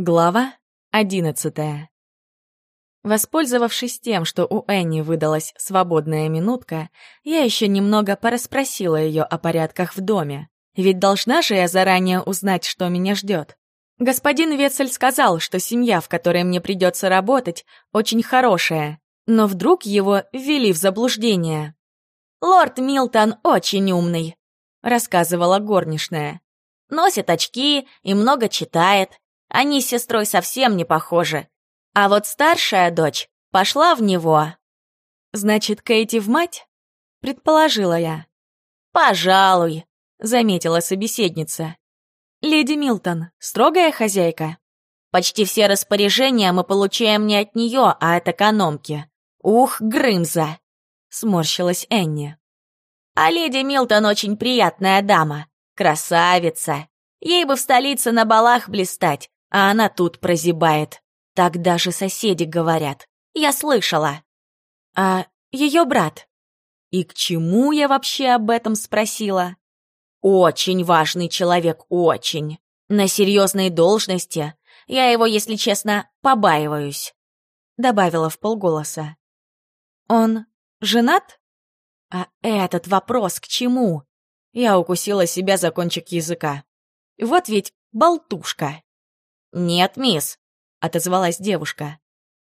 Глава одиннадцатая. Воспользовавшись тем, что у Энни выдалась свободная минутка, я еще немного порасспросила ее о порядках в доме. Ведь должна же я заранее узнать, что меня ждет. Господин Ветцель сказал, что семья, в которой мне придется работать, очень хорошая, но вдруг его ввели в заблуждение. «Лорд Милтон очень умный», — рассказывала горничная. «Носит очки и много читает, они с сестрой совсем не похожи. А вот старшая дочь пошла в него. Значит, Кейти в мать? Предположила я. Пожалуй, заметила собеседница. Леди Милтон, строгая хозяйка. Почти все распоряжения мы получаем не от нее, а от экономки. Ух, Грымза! Сморщилась Энни. А леди Милтон очень приятная дама, красавица. Ей бы в столице на балах блистать, а она тут прозябает. Так даже соседи говорят. Я слышала. А ее брат? И к чему я вообще об этом спросила? Очень важный человек, очень. На серьезной должности. Я его, если честно, побаиваюсь. Добавила в полголоса. Он женат? А этот вопрос к чему? Я укусила себя за кончик языка. Вот ведь болтушка. «Нет, мисс», — отозвалась девушка.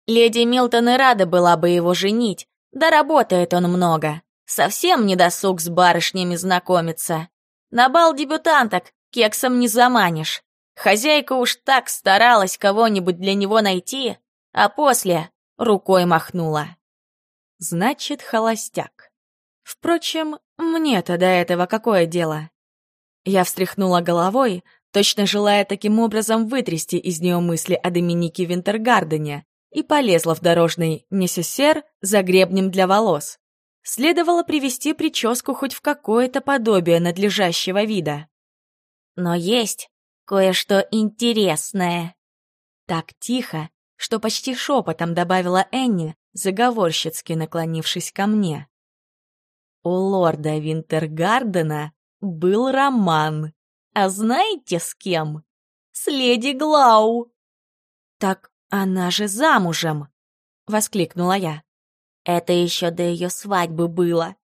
«Леди Милтон и рада была бы его женить, да работает он много. Совсем не досуг с барышнями знакомиться. На бал дебютанток кексом не заманишь. Хозяйка уж так старалась кого-нибудь для него найти, а после рукой махнула. Значит, холостяк. Впрочем, мне-то до этого какое дело? Я встряхнула головой, точно желая таким образом вытрясти из нее мысли о Доминике Винтергардене, и полезла в дорожный несесер за гребнем для волос. Следовало привести прическу хоть в какое-то подобие надлежащего вида. Но есть кое-что интересное. Так тихо, что почти шепотом добавила Энни, заговорщицки наклонившись ко мне. У лорда Винтергардена был роман. А знаете с кем? С леди Глау. Так она же замужем, воскликнула я. Это еще до ее свадьбы было,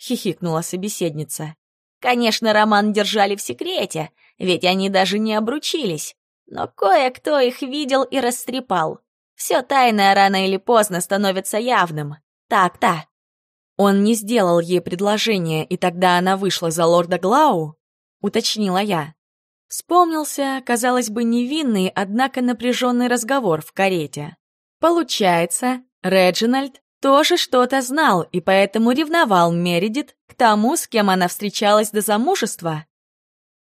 хихикнула собеседница. Конечно, роман держали в секрете, ведь они даже не обручились. Но кое-кто их видел и растрепал. Все тайное рано или поздно становится явным. Так-то. Он не сделал ей предложение, и тогда она вышла за лорда Глау? — уточнила я. Вспомнился, казалось бы, невинный, однако напряженный разговор в карете. Получается, Реджинальд тоже что-то знал и поэтому ревновал Мередит к тому, с кем она встречалась до замужества.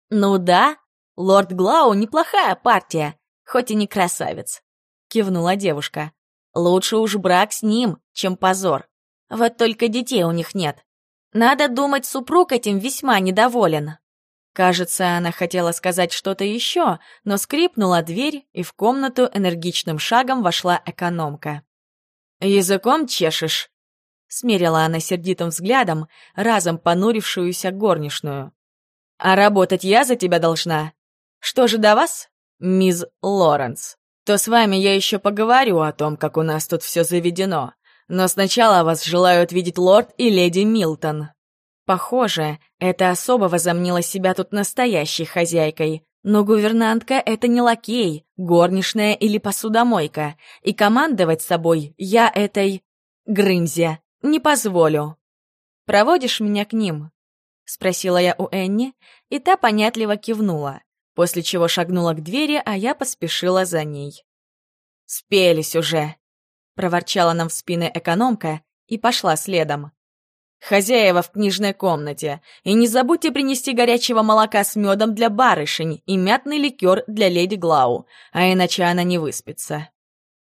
«Ну да, лорд Глау неплохая партия, хоть и не красавец», — кивнула девушка. «Лучше уж брак с ним, чем позор. Вот только детей у них нет. Надо думать, супруг этим весьма недоволен». Кажется, она хотела сказать что-то еще, но скрипнула дверь, и в комнату энергичным шагом вошла экономка. «Языком чешешь?» — смерила она сердитым взглядом, разом понурившуюся горничную. «А работать я за тебя должна. Что же до вас, мисс Лоренс? То с вами я еще поговорю о том, как у нас тут все заведено. Но сначала вас желают видеть лорд и леди Милтон». Похоже, эта особа возомнила себя тут настоящей хозяйкой. Но гувернантка — это не лакей, горничная или посудомойка, и командовать собой я этой... Грымзе не позволю. «Проводишь меня к ним?» — спросила я у Энни, и та понятливо кивнула, после чего шагнула к двери, а я поспешила за ней. «Спелись уже!» — проворчала нам в спины экономка и пошла следом. Хозяева в книжной комнате. И не забудьте принести горячего молока с медом для барышень и мятный ликер для леди Глау, а иначе она не выспится.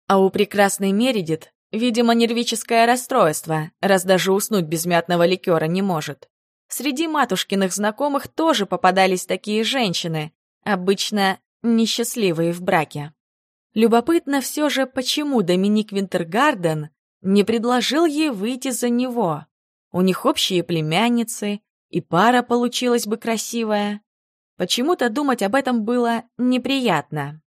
А у прекрасной Мередит, видимо, нервическое расстройство, раз даже уснуть без мятного ликера не может. Среди матушкиных знакомых тоже попадались такие женщины, обычно несчастливые в браке. Любопытно все же, почему Доминик Винтергарден не предложил ей выйти за него. У них общие племянницы, и пара получилась бы красивая. Почему-то думать об этом было неприятно.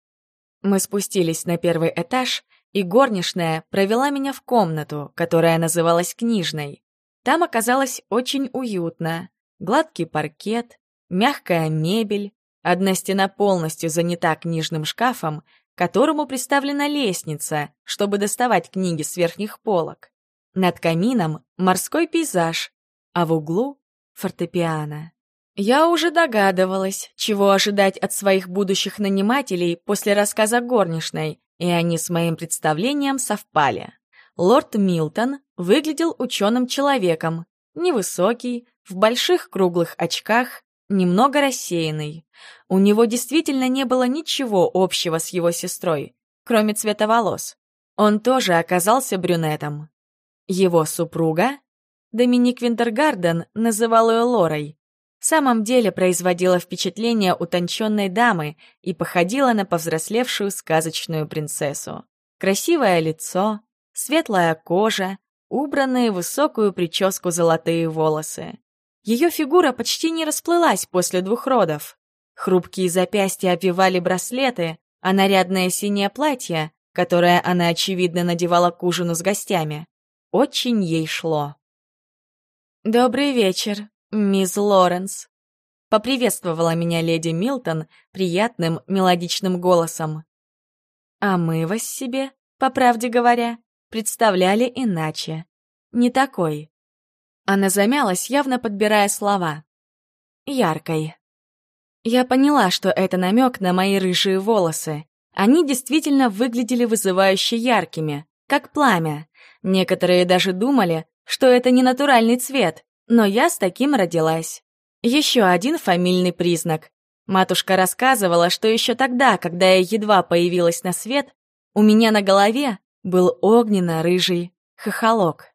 Мы спустились на первый этаж, и горничная провела меня в комнату, которая называлась книжной. Там оказалось очень уютно. Гладкий паркет, мягкая мебель, одна стена полностью занята книжным шкафом, которому приставлена лестница, чтобы доставать книги с верхних полок. Над камином морской пейзаж, а в углу — фортепиано. Я уже догадывалась, чего ожидать от своих будущих нанимателей после рассказа горничной, и они с моим представлением совпали. Лорд Милтон выглядел ученым человеком, невысокий, в больших круглых очках, немного рассеянный. У него действительно не было ничего общего с его сестрой, кроме цвета волос. Он тоже оказался брюнетом. Его супруга, Доминик Винтергарден, называл ее Лорой, в самом деле производила впечатление утонченной дамы и походила на повзрослевшую сказочную принцессу. Красивое лицо, светлая кожа, убранные в высокую прическу золотые волосы. Ее фигура почти не расплылась после двух родов. Хрупкие запястья обвивали браслеты, а нарядное синее платье, которое она, очевидно, надевала к ужину с гостями, очень ей шло. «Добрый вечер», «Мисс Лоренс», — поприветствовала меня леди Милтон приятным мелодичным голосом. А мы вас себе, по правде говоря, представляли иначе. Не такой. Она замялась, явно подбирая слова. Яркой. Я поняла, что это намек на мои рыжие волосы. Они действительно выглядели вызывающе яркими, как пламя. Некоторые даже думали, что это не натуральный цвет, но я с таким родилась. Еще один фамильный признак. Матушка рассказывала, что еще тогда, когда я едва появилась на свет, у меня на голове был огненно-рыжий хохолок.